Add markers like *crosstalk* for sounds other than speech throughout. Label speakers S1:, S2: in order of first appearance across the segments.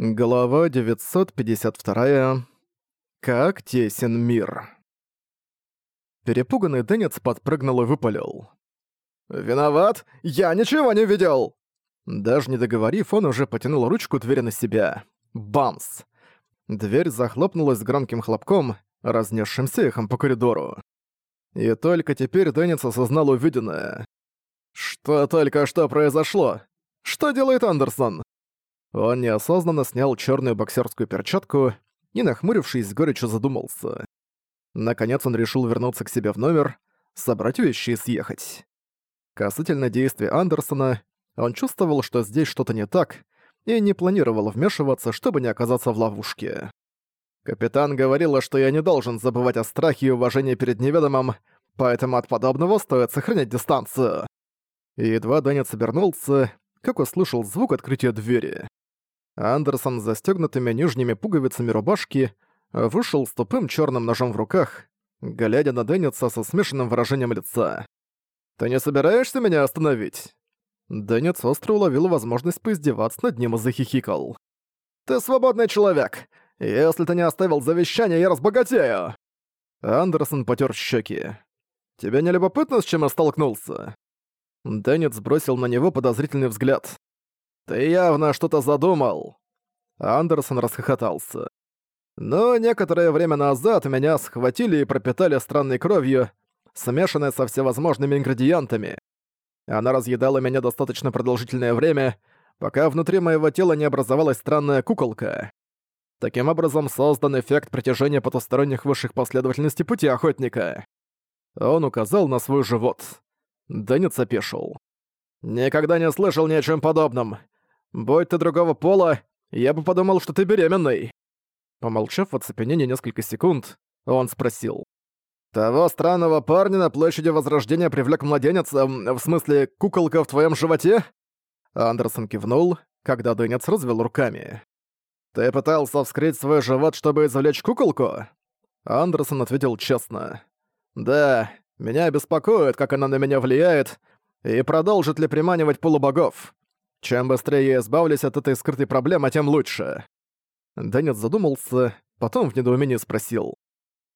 S1: Глава 952. Как тесен мир. Перепуганный Денец подпрыгнул и выпалил. «Виноват! Я ничего не видел!» Даже не договорив, он уже потянул ручку двери на себя. Бамс! Дверь захлопнулась громким хлопком, разнесшимся эхом по коридору. И только теперь Денец осознал увиденное. «Что только что произошло? Что делает Андерсон?» Он неосознанно снял черную боксерскую перчатку и, нахмурившись, с горечью задумался. Наконец он решил вернуться к себе в номер, собрать вещи и съехать. Касательно действий Андерсона, он чувствовал, что здесь что-то не так, и не планировал вмешиваться, чтобы не оказаться в ловушке. Капитан говорила, что я не должен забывать о страхе и уважении перед неведомым, поэтому от подобного стоит сохранять дистанцию. И едва Дэнец обернулся, как услышал звук открытия двери. Андерсон с застёгнутыми нижними пуговицами рубашки э, вышел с тупым чёрным ножом в руках, глядя на Денниса со смешанным выражением лица. «Ты не собираешься меня остановить?» Деннис остро уловил возможность поиздеваться над ним и захихикал. «Ты свободный человек! Если ты не оставил завещание, я разбогатею!» Андерсон потёр щеки. «Тебе не любопытно, с чем я столкнулся?» Деннис бросил на него подозрительный взгляд. «Ты явно что-то задумал!» Андерсон расхохотался. «Но некоторое время назад меня схватили и пропитали странной кровью, смешанной со всевозможными ингредиентами. Она разъедала меня достаточно продолжительное время, пока внутри моего тела не образовалась странная куколка. Таким образом создан эффект притяжения потусторонних высших последовательностей пути охотника. Он указал на свой живот. Дэнец опешил. «Никогда не слышал ни о чем подобном. Будь ты другого пола, я бы подумал, что ты беременный!» Помолчав в оцепенении несколько секунд, он спросил. «Того странного парня на площади Возрождения привлек младенец, э, в смысле, куколка в твоем животе?» Андерсон кивнул, когда Дэнец развел руками. «Ты пытался вскрыть свой живот, чтобы извлечь куколку?» Андерсон ответил честно. «Да, меня беспокоит, как она на меня влияет, и продолжит ли приманивать полубогов. Чем быстрее я избавлюсь от этой скрытой проблемы, тем лучше. Дэнец задумался, потом в недоумении спросил.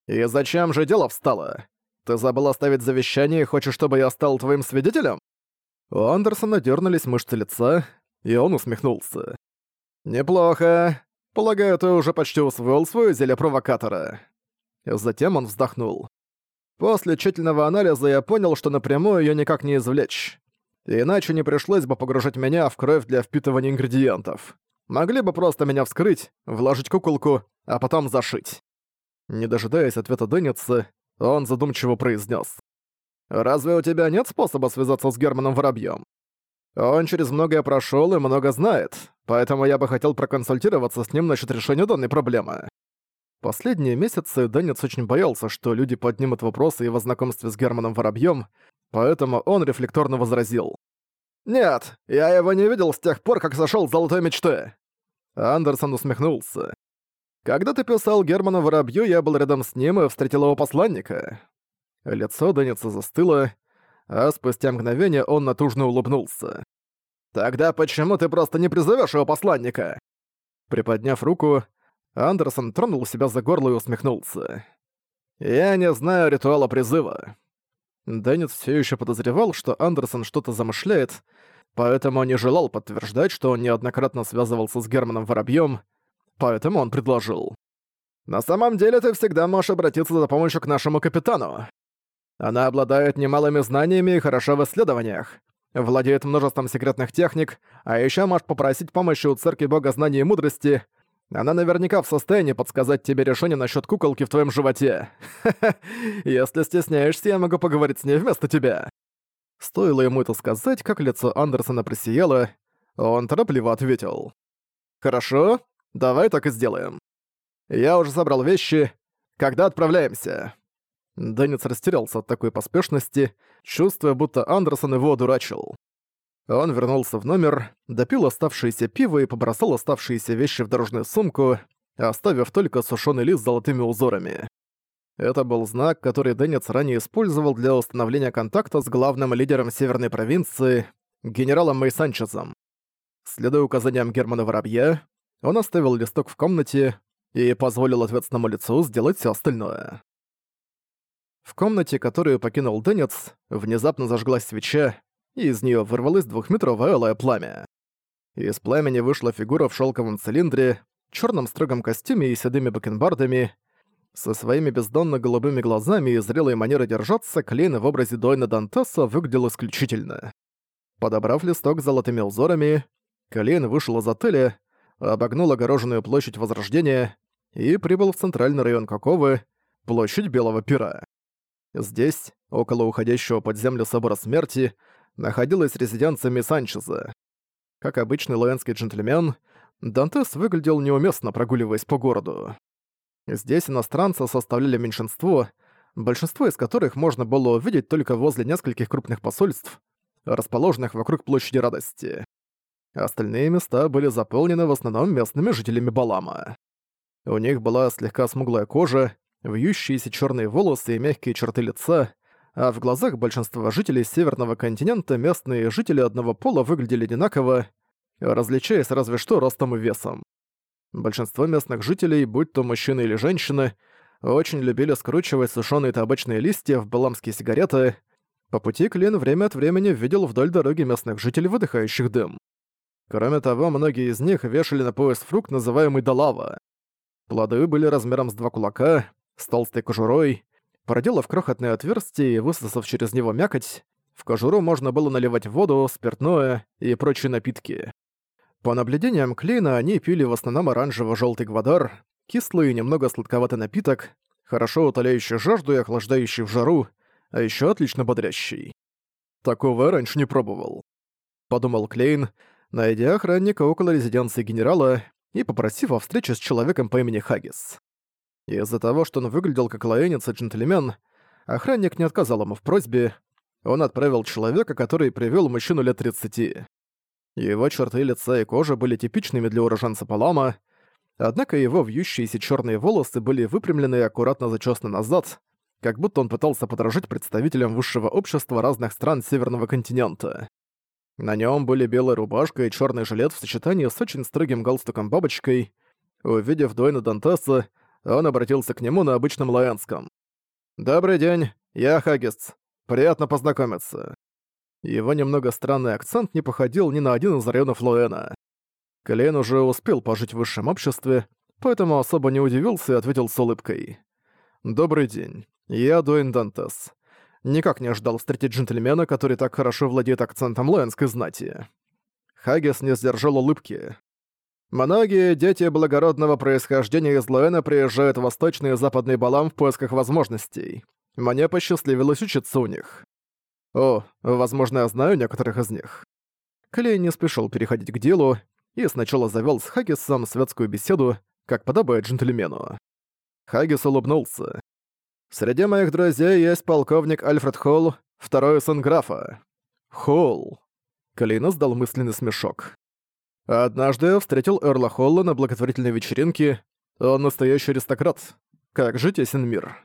S1: «И зачем же дело встало? Ты забыл оставить завещание и хочешь, чтобы я стал твоим свидетелем?» У Андерсона дернулись мышцы лица, и он усмехнулся. «Неплохо. Полагаю, ты уже почти усвоил свое зелье провокатора». Затем он вздохнул. После тщательного анализа я понял, что напрямую ее никак не извлечь. Иначе не пришлось бы погружать меня в кровь для впитывания ингредиентов. Могли бы просто меня вскрыть, вложить куколку, а потом зашить. Не дожидаясь ответа Денниса, он задумчиво произнес: «Разве у тебя нет способа связаться с Германом Воробьем? Он через многое прошел и много знает, поэтому я бы хотел проконсультироваться с ним насчет решения данной проблемы». Последние месяцы Денец очень боялся, что люди поднимут вопросы его знакомстве с Германом Воробьем, поэтому он рефлекторно возразил. «Нет, я его не видел с тех пор, как зашёл с золотой мечты!» Андерсон усмехнулся. «Когда ты писал Герману Воробью, я был рядом с ним и встретил его посланника». Лицо Денниса застыло, а спустя мгновение он натужно улыбнулся. «Тогда почему ты просто не призовёшь его посланника?» Приподняв руку, Андерсон тронул себя за горло и усмехнулся. «Я не знаю ритуала призыва. Деннис все еще подозревал, что Андерсон что-то замышляет, поэтому не желал подтверждать, что он неоднократно связывался с Германом Воробьем, поэтому он предложил. «На самом деле ты всегда можешь обратиться за помощью к нашему капитану. Она обладает немалыми знаниями и хороша в исследованиях, владеет множеством секретных техник, а еще может попросить помощи у церкви бога знаний и мудрости — она наверняка в состоянии подсказать тебе решение насчет куколки в твоем животе. *laughs* если стесняешься, я могу поговорить с ней вместо тебя». Стоило ему это сказать, как лицо Андерсона присияло. он торопливо ответил. «Хорошо, давай так и сделаем. Я уже собрал вещи. Когда отправляемся?» Деннис растерялся от такой поспешности, чувствуя, будто Андерсон его одурачил. Он вернулся в номер, допил оставшееся пиво и побросал оставшиеся вещи в дорожную сумку, оставив только сушеный лист с золотыми узорами. Это был знак, который Деннис ранее использовал для установления контакта с главным лидером северной провинции, генералом Мэй Санчезом. Следуя указаниям Германа Воробья, он оставил листок в комнате и позволил ответственному лицу сделать все остальное. В комнате, которую покинул Деннис, внезапно зажглась свеча, и из нее вырвалось двухметровое алое пламя. Из пламени вышла фигура в шелковом цилиндре, черном строгом костюме и седыми бакенбардами, со своими бездонно-голубыми глазами и зрелой манерой держаться Клейн в образе Дойна Дантеса выглядел исключительно. Подобрав листок с золотыми узорами, Клейн вышел из отеля, обогнул огороженную площадь Возрождения и прибыл в центральный район Коковы, площадь Белого Пера. Здесь, около уходящего под землю Собора Смерти, находилась резиденция Миссанчеза. Как обычный лоэнский джентльмен, Дантес выглядел неуместно, прогуливаясь по городу. Здесь иностранцы составляли меньшинство, большинство из которых можно было увидеть только возле нескольких крупных посольств, расположенных вокруг площади Радости. Остальные места были заполнены в основном местными жителями Балама. У них была слегка смуглая кожа, вьющиеся черные волосы и мягкие черты лица, а в глазах большинства жителей Северного континента местные жители одного пола выглядели одинаково, различаясь разве что ростом и весом. Большинство местных жителей, будь то мужчины или женщины, очень любили скручивать сушёные табачные листья в баламские сигареты. По пути Клин время от времени видел вдоль дороги местных жителей, выдыхающих дым. Кроме того, многие из них вешали на пояс фрукт, называемый далава. Плоды были размером с два кулака, с толстой кожурой, проделав крохотное отверстие и высосав через него мякоть, в кожуру можно было наливать воду, спиртное и прочие напитки. По наблюдениям Клейна они пили в основном оранжево-желтый гвадар, кислый и немного сладковатый напиток, хорошо утоляющий жажду и охлаждающий в жару, а еще отлично бодрящий. «Такого я раньше не пробовал», — подумал Клейн, найдя охранника около резиденции генерала и попросив о встрече с человеком по имени Хагис. Из-за того, что он выглядел как лаянец и джентльмен, охранник не отказал ему в просьбе, он отправил человека, который привел мужчину лет 30. Его черты лица и кожа были типичными для уроженца Палама, однако его вьющиеся черные волосы были выпрямлены и аккуратно зачесаны назад, как будто он пытался подражать представителям высшего общества разных стран Северного континента. На нем были белая рубашка и черный жилет в сочетании с очень строгим галстуком-бабочкой. Увидев Дуэйна Дантеса, он обратился к нему на обычном лаянском. «Добрый день, я Хаггист. Приятно познакомиться». Его немного странный акцент не походил ни на один из районов Луэна. Клейн уже успел пожить в высшем обществе, поэтому особо не удивился и ответил с улыбкой. «Добрый день, я Дуэн Дантес. Никак не ожидал встретить джентльмена, который так хорошо владеет акцентом луэнской знати». Хаггис не сдержал улыбки. Многие дети благородного происхождения из Луэна приезжают в Восточный и Западный Балам в поисках возможностей. Мне посчастливилось учиться у них. О, возможно, я знаю некоторых из них. Клей не спешил переходить к делу и сначала завёл с Хаггисом светскую беседу, как подобает джентльмену. Хаггис улыбнулся. «Среди моих друзей есть полковник Альфред Холл, второй сын графа. Холл». Клейн издал мысленный смешок. Однажды я встретил Эрла Холла на благотворительной вечеринке. Он настоящий аристократ. Как же тесен мир.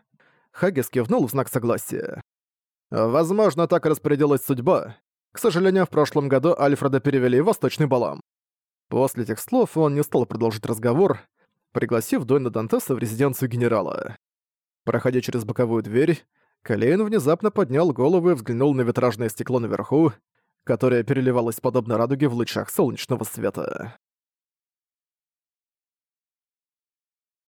S1: Хаггис кивнул в знак согласия. Возможно, так распорядилась судьба. К сожалению, в прошлом году Альфреда перевели в Восточный Балам. После этих слов он не стал продолжить разговор, пригласив Дойна Дантеса в резиденцию генерала. Проходя через боковую дверь, Калейн внезапно поднял голову и взглянул на витражное стекло наверху, которая переливалась подобно радуге в лучах солнечного света.